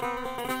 Música